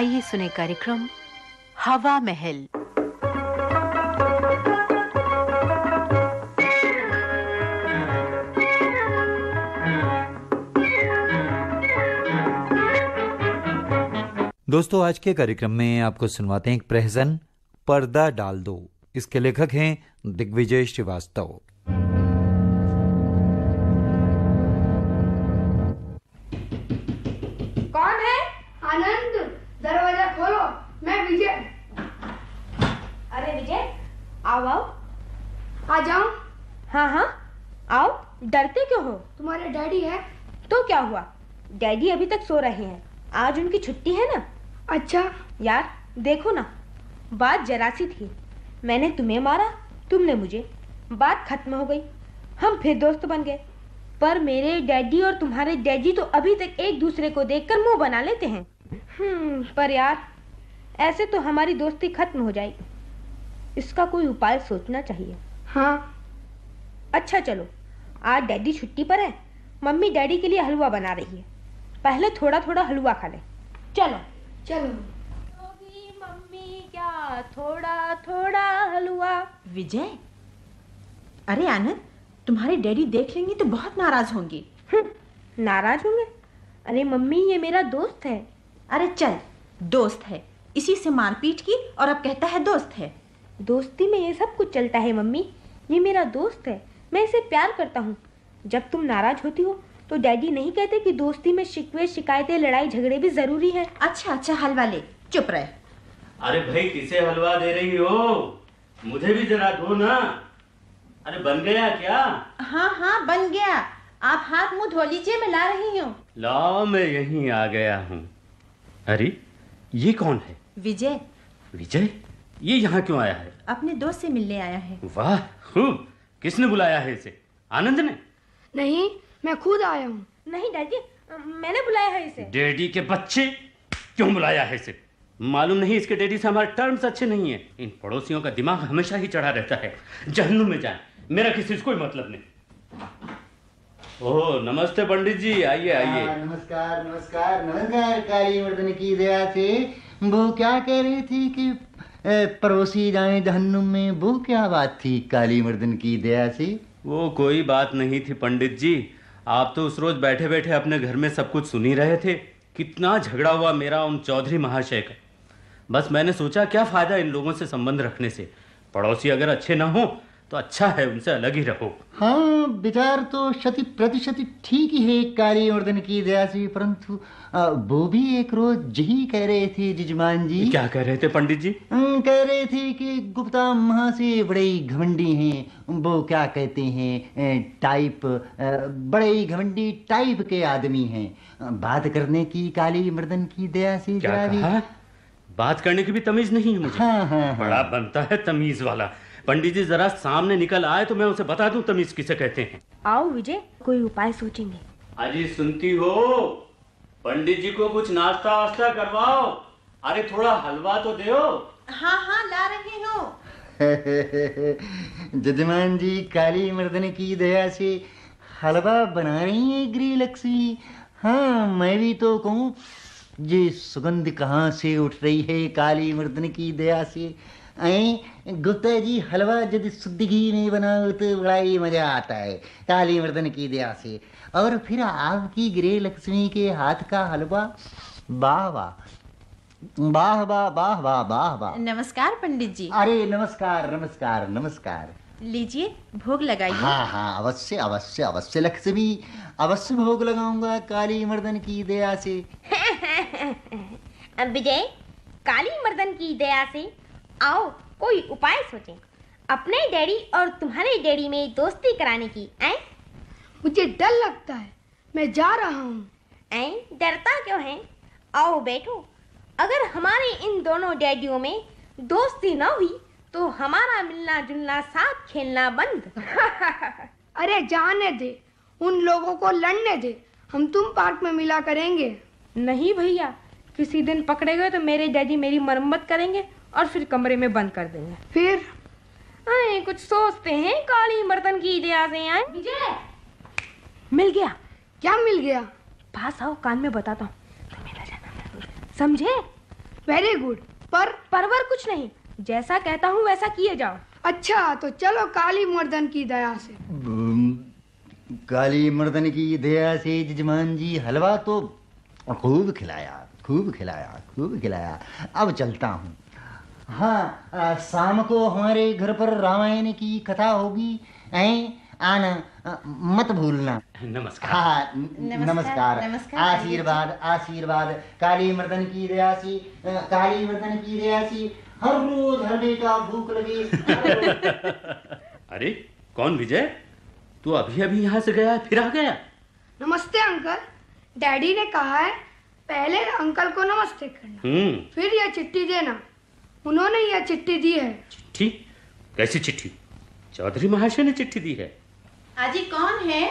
आइए सुने कार्यक्रम हवा महल। दोस्तों, आज के कार्यक्रम में आपको सुनवाते हैं एक प्रहसन, पर्दा डाल दो। इसके लेखक हैं दिग्विजय श्रीवास्तव। मैं विजय। अरे विजय आओ आओ। आ जाऊँ हाँ हाँ आओ। डरते क्यों हो? तुम्हारे डैडी है। तो क्या हुआ? डैडी अभी तक सो रहे हैं। आज उनकी छुट्टी है ना? अच्छा। यार देखो ना बात जरा सी थी। मैंने तुम्हें मारा तुमने मुझे। बात खत्म हो गई। हम फिर दोस्त बन गए। पर मेरे डैडी और तुम्हारे डैडी तो अभी तक एक दूसरे को देखकर मुँह बना लेते हैं। हम्म। पर यार ऐसे तो हमारी दोस्ती खत्म हो जाएगी। इसका कोई उपाय सोचना चाहिए। हाँ। अच्छा चलो आज डैडी छुट्टी पर है मम्मी डैडी के लिए हलवा बना रही है। पहले थोड़ा थोड़ा हलवा खा ले। चलो चलो। मम्मी क्या? थोड़ा थोड़ा हलवा। विजय अरे आनंद तुम्हारे डैडी देख लेंगे तो बहुत नाराज़ होंगे। हम्म, नाराज़ होंगे? अरे मम्मी ये मेरा दोस्त है। अरे चल दोस्त है। इसी से मारपीट की और अब कहता है दोस्त है। दोस्ती में ये सब कुछ चलता है मम्मी। ये मेरा दोस्त है। मैं इसे प्यार करता हूँ। जब तुम नाराज़ होती हो तो डैडी नहीं कहते कि दोस्ती में शिकवे शिकायतें लड़ाई झगड़े भी ज़रूरी है। अच्छा अच्छा हलवा ले चुप रहे। अरे भाई किसे हलवा दे रही हो? मुझे भी जरा दो ना। अरे बन गया क्या? हाँ हाँ बन गया। आप हाथ मुँह धो लीजिए मैं ला रही हूँ। लाओ मैं यहीं आ गया हूँ। अरे ये कौन है? विजय। विजय? ये यहाँ क्यों आया है? अपने दोस्त से मिलने आया है। वाह खूब। किसने बुलाया है इसे? आनंद ने? नहीं मैं खुद आया हूँ। नहीं डैडी मैंने बुलाया है इसे। डैडी के बच्चे क्यों बुलाया है इसे? मालूम नहीं इसके डैडी से हमारे टर्म्स अच्छे नहीं है। इन पड़ोसियों का दिमाग हमेशा ही चढ़ा रहता है। जहन्नुम में जाए। मेरा किसी से कोई मतलब नहीं। ओह नमस्ते पंडित जी आइए आइए। हाँ, नमस्कार नमस्कार। नमस्कार काली मर्दन की दया से वो क्या कह रही थी कि ए, पड़ोसी जाए जहन्नुम में वो क्या बात थी काली मर्दन की दया से? वो कोई बात नहीं थी पंडित जी। आप तो उस रोज बैठे बैठे अपने घर में सब कुछ सुन ही रहे थे। कितना झगड़ा हुआ मेरा उन चौधरी महाशय का। बस मैंने सोचा क्या फ़ायदा इन लोगों से संबंध रखने से? पड़ोसी अगर अच्छे ना हो तो अच्छा है उनसे अलग ही रहो। हाँ विचार तो शति प्रतिशत ठीक ही है काली मर्दन की दया से। परंतु वो भी एक रोज यही कह रहे थे जजमान जी। क्या कह रहे थे पंडित जी? कह रहे थे कि गुप्ता महा से बड़े ही घमंडी हैं। वो क्या कहते हैं टाइप बड़े ही घमंडी टाइप के आदमी हैं। बात करने की काली मर्दन की दया से क्या कहा? बात करने की भी तमीज नहीं है मुझे। हाँ हाँ हाँ। बड़ा बनता है तमीज वाला। पंडित जी जरा सामने निकल आए तो मैं उसे बता दूँ तमीज किसे कहते हैं। आओ विजय कोई उपाय सोचेंगे। अजी सुनती हो? पंडित जी को कुछ नाश्ता वास्ता करवाओ। अरे थोड़ा हलवा तो दो। हाँ हाँ ला रही हूँ। जजमान जी काली मर्दन की दया से हलवा बना रही है गृहलक्ष्मी हाँ मैं भी तो कहूँ ये सुगंध कहाँ से उठ रही है काली मर्दन की दया से? ऐ गुप्ता जी हलवा यदि शुद्ध घी में बनाओ तो बड़ा ही मज़ा आता है। काली मर्दन की दया से। और फिर आपकी गृह लक्ष्मी के हाथ का हलवा वाह वाह। वाह वाह वाह वाह वाह वाह। नमस्कार पंडित जी। अरे नमस्कार नमस्कार नमस्कार। लीजिए भोग लगाइए। हाँ हाँ अवश्य अवश्य अवश्य लक्ष्मी। अवश्य भोग लगाऊँगा काली मर्दन की दया से। अब विजय काली मर्दन की दया से आओ कोई उपाय सोचें। अपने डैडी और तुम्हारे डैडी में दोस्ती कराने की ऐ? मुझे डर लगता है। मैं जा रहा हूँ। ऐ डरता क्यों है? आओ बैठो। अगर हमारे इन दोनों डैडियों में दोस्ती न हुई तो हमारा मिलना जुलना साथ खेलना बंद। अरे जाने दे। उन लोगों को लड़ने दे। हम तुम पार्क में मिला करेंगे। नहीं भैया किसी दिन पकड़े गए तो मेरे डैडी मेरी मरम्मत करेंगे। और फिर कमरे में बंद कर देंगे। फिर? अरे कुछ सोचते हैं काली मर्दन की दया से आए विजय! मिल गया। क्या मिल गया? पास आओ कान में बताता हूँ। तुम्हें ले जाना समझे? वेरी गुड पर? परवर कुछ नहीं। जैसा कहता हूँ वैसा किए जाओ। अच्छा तो चलो काली मर्दन की दया से। काली मर्दन की दया से जजमान जी हलवा तो खूब खिलाया खूब खिलाया खूब खिलाया। अब चलता हूँ। हाँ आ, शाम को हमारे घर पर रामायण की कथा होगी। ऐ आना आ, मत भूलना। नमस्कार। हाँ नमस्कार नमस्कार, आशीर्वाद आशीर्वाद। काली मर्दन की दया से काली मर्दन की दया से हर रोज हर बेटा भूख लगे। अरे कौन विजय? तू अभी अभी यहाँ से गया फिर आ गया? नमस्ते अंकल। डैडी ने कहा है पहले अंकल को नमस्ते करना हम्म। फिर यह चिट्ठी देना। उन्होंने यह चिट्ठी दी है। चिट्ठी? कैसी चिट्ठी? चौधरी महाशय ने चिट्ठी दी है। आजी कौन है?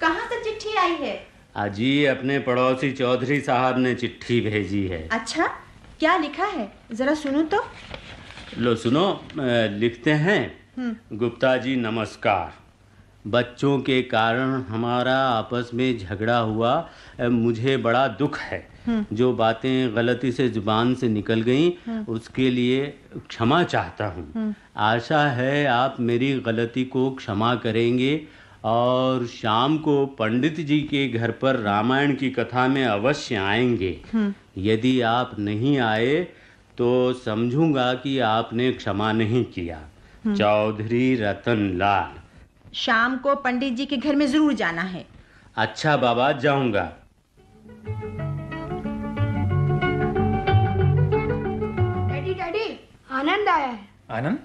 कहाँ से चिट्ठी आई है? आजी अपने पड़ोसी चौधरी साहब ने चिट्ठी भेजी है। अच्छा क्या लिखा है? जरा सुनो तो। लो सुनो लिखते हैं। गुप्ता जी नमस्कार। बच्चों के कारण हमारा आपस में झगड़ा हुआ मुझे बड़ा दुख है। जो बातें गलती से ज़ुबान से निकल गईं उसके लिए क्षमा चाहता हूँ। आशा है आप मेरी गलती को क्षमा करेंगे और शाम को पंडित जी के घर पर रामायण की कथा में अवश्य आएँगे। यदि आप नहीं आए तो समझूँगा कि आपने क्षमा नहीं किया। चौधरी रतन लाल शाम को पंडित जी के घर में ज़रूर जाना है। अच्छा बाबा जाऊँगा। आनंद आया है। आनंद?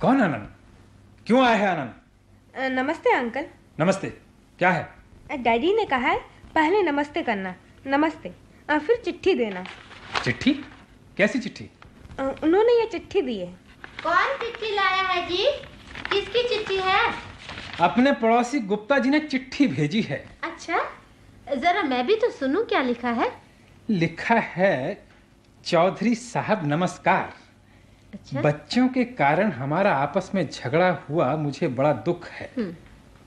कौन आनंद? क्यों आया है आनंद? नमस्ते अंकल। नमस्ते। क्या है? डैडी ने कहा है पहले नमस्ते करना। नमस्ते। फिर चिट्ठी देना। चिट्ठी? कैसी चिट्ठी? उन्होंने ये चिट्ठी दी है। कौन चिट्ठी लाया है जी? किसकी चिट्ठी है? अपने पड़ोसी गुप्ता जी ने चिट्ठी भेजी है। अच्छा जरा मैं भी तो सुनूं क्या लिखा है? लिखा है चौधरी साहब नमस्कार। अच्छा। बच्चों के कारण हमारा आपस में झगड़ा हुआ मुझे बड़ा दुख है।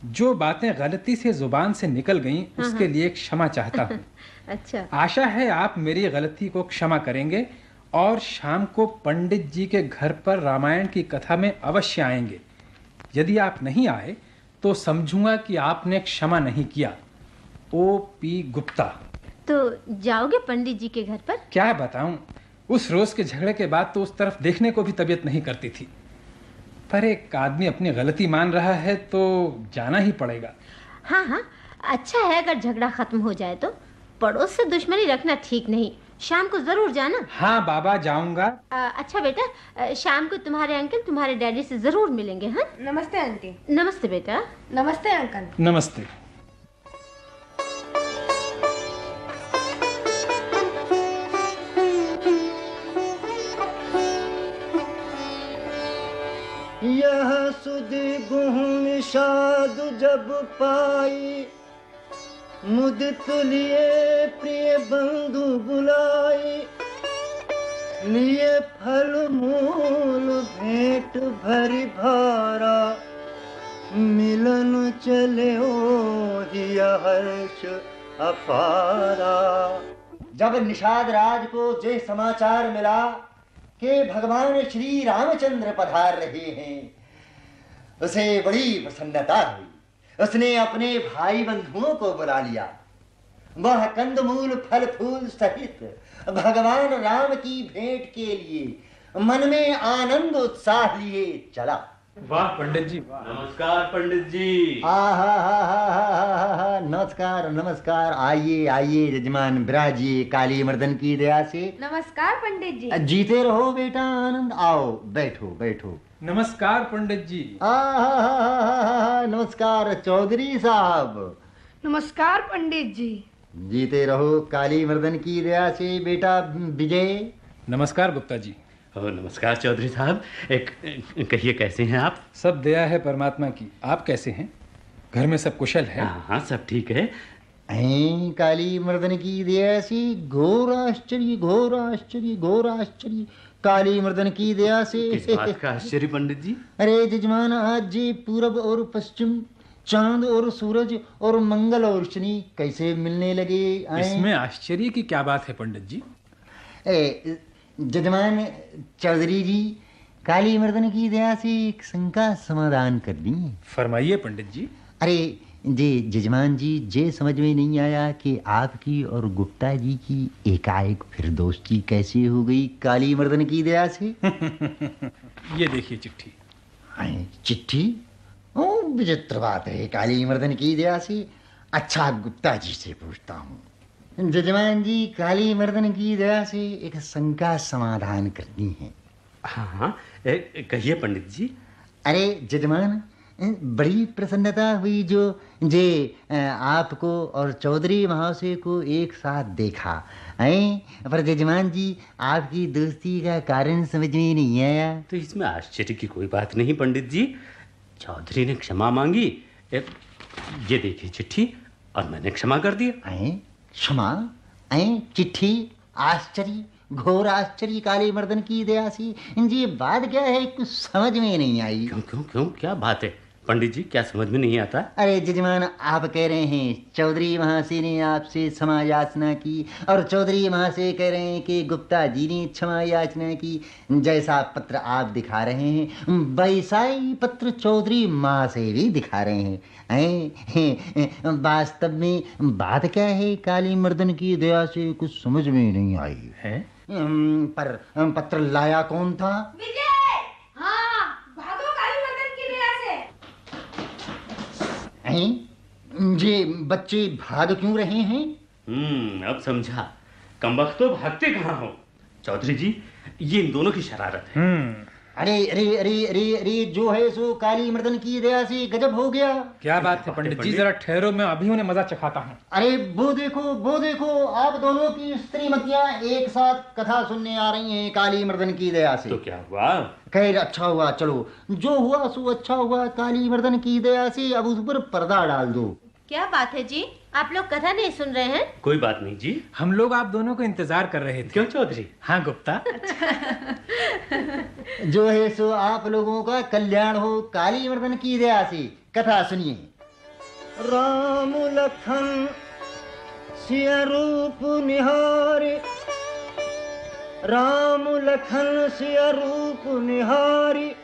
जो बातें गलती से ज़ुबान से निकल गईं उसके लिए क्षमा चाहता हूँ। अच्छा। आशा है आप मेरी गलती को क्षमा करेंगे और शाम को पंडित जी के घर पर रामायण की कथा में अवश्य आएँगे। यदि आप नहीं आए तो समझूँगा कि आपने क्षमा नहीं किया। O P Gupta. तो जाओगे पंडित जी के घर पर? क्या बताऊँ? उस रोज के झगड़े के बाद तो उस तरफ़ देखने को भी तबीयत नहीं करती थी। पर एक आदमी अपनी गलती मान रहा है तो जाना ही पड़ेगा। हाँ हाँ अच्छा है अगर झगड़ा खत्म हो जाए तो। पड़ोस से दुश्मनी रखना ठीक नहीं। शाम को ज़रूर जाना। हाँ बाबा जाऊँगा। अच्छा बेटा शाम को तुम्हारे अंकल तुम्हारे डैडी से ज़रूर मिलेंगे हाँ? नमस्ते आंटी। नमस्ते बेटा। नमस्ते अंकल। नमस्ते। यह सुध गुह निषाद जब पाई। मुदित लिए प्रिय बंधु बुलाई। लिए फल मूल भेंट भरी भारा। मिलन चले ओ दिया हर्ष अपारा। जब निषाद राज को जय समाचार मिला, कि भगवान श्री रामचंद्र पधार रहे हैं। उसे बड़ी प्रसन्नता हुई। उसने अपने भाई बंधुओं को बुला लिया। वह कंदमूल फल फूल सहित भगवान राम की भेंट के लिए मन में आनंद उत्साह लिए चला। वाह पंडित जी वाह नमस्कार पंडित जी हा हा हा हा हा हा हा नमस्कार नमस्कार आइए आइए यजमान विराजिए काली मर्दन की दया से नमस्कार पंडित जी जीते रहो बेटा आनंद आओ बैठो बैठो नमस्कार पंडित जी आ, हा, हा, हा, हा, हा, नमस्कार चौधरी साहब नमस्कार पंडित जी जीते रहो काली मर्दन की दया से बेटा विजय नमस्कार गुप्ता जी ओ, नमस्कार चौधरी साहब। एक कहिए कैसे हैं आप? सब दया है परमात्मा की। आप कैसे हैं? घर में सब कुशल है? हाँ हाँ सब ठीक है। ऐं काली मर्दन की दया से घोर आश्चर्य घोर आश्चर्य घोर आश्चर्य। काली मर्दन की दया से किस बात का आश्चर्य पंडित जी? अरे जजमान आज जी पूरब और पश्चिम चाँद और सूरज और मंगल और शनि कैसे मिलने लगे? आए इसमें आश्चर्य की क्या बात है पंडित जी? ए, जजमान चौधरी जी काली मर्दन की दया से एक शंका समाधान कर दी। फरमाइए पंडित जी। अरे जी जजमान जी जे समझ में नहीं आया कि आपकी और गुप्ता जी की एकाएक फिर दोस्ती कैसे हो गई काली मर्दन की दया से? ये देखिए चिट्ठी। चिट्ठी? ओ विचित्र बात है काली मर्दन की दया से। अच्छा गुप्ता जी से पूछता हूँ। जजमान जी काली मर्दन की दया से एक शंका समाधान करनी है। हाँ हाँ कहिए पंडित जी। अरे जजमान बड़ी प्रसन्नता हुई जो जे आपको और चौधरी महाशय को एक साथ देखा। हैं पर जजमान जी आपकी दोस्ती का कारण समझ में नहीं आया। तो इसमें आश्चर्य की कोई बात नहीं पंडित जी। चौधरी ने क्षमा मांगी। ए, ये देखिए चिट्ठी और मैंने क्षमा कर दिया हैं? क्षमा चिट्ठी, आश्चर्य, घोर आश्चर्य, काली मर्दन की दया से। जी बात क्या है, कुछ समझ में नहीं आई। क्यों क्यों क्यों? क्या बात है? पंडित जी क्या समझ में नहीं आता? अरे जजमान आप कह रहे हैं चौधरी महाशय ने आपसे क्षमा याचना की और चौधरी महाशय कह रहे हैं कि गुप्ता जी ने क्षमा याचना की। जैसा पत्र आप दिखा रहे हैं वैसा ही पत्र चौधरी महाशय भी दिखा रहे हैं। हैं वास्तव में बात क्या है? काली मर्दन की दया से कुछ समझ में नहीं आई। है? पर पत्र लाया कौन था? विजय हाँ भागो काली मर्दन की दया से हैं? ये बच्चे भाग क्यों रहे हैं? हम्म अब समझा। कम वक्त तो भागते कहाँ हो? चौधरी जी ये इन दोनों की शरारत है। हम्म। अरे अरे अरे अरे अरे जो है सो काली मर्दन की दया से गजब हो गया। क्या बात है पंडित जी जरा ठहरो मैं अभी उन्हें मज़ा चखाता हूँ। अरे वो देखो वो देखो आप दोनों की स्त्रीमतियाँ एक साथ कथा सुनने आ रही हैं काली मर्दन की दया से। तो क्या हुआ? खैर अच्छा हुआ चलो। जो हुआ सो अच्छा हुआ काली मर्दन की दया से अब उस पर पर्दा डाल दो। क्या बात है जी? आप लोग कथा नहीं सुन रहे हैं? कोई बात नहीं जी। हम लोग आप दोनों को इंतज़ार कर रहे थे। क्यों चौधरी? हाँ गुप्ता। जो है सो आप लोगों का कल्याण हो काली मर्दन की दया से कथा सुनिए। राम लखन सिया रूप निहारे। राम लखन सिया रूप निहारी।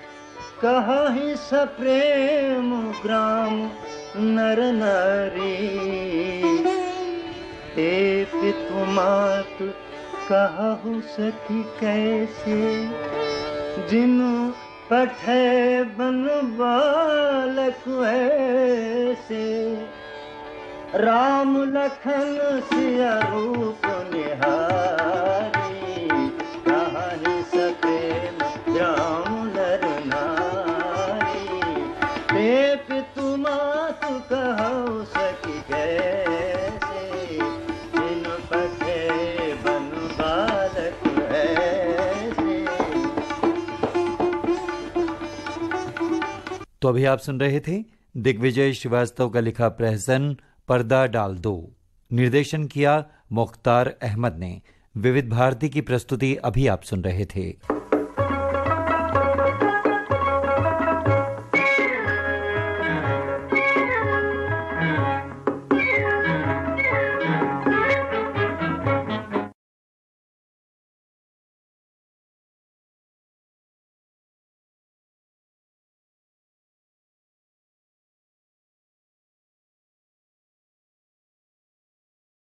कहा ही सप्रेम ग्राम। नर नारी पितु मात कहु सखी कैसे? जिन पठे बन बालक ऐसे राम लखन सिया रूप निहारी। अभी आप सुन रहे थे दिग्विजय श्रीवास्तव का लिखा प्रहसन, पर्दा डाल दो। निर्देशन किया मुख्तार अहमद ने। विविध भारती की प्रस्तुति अभी आप सुन रहे थे।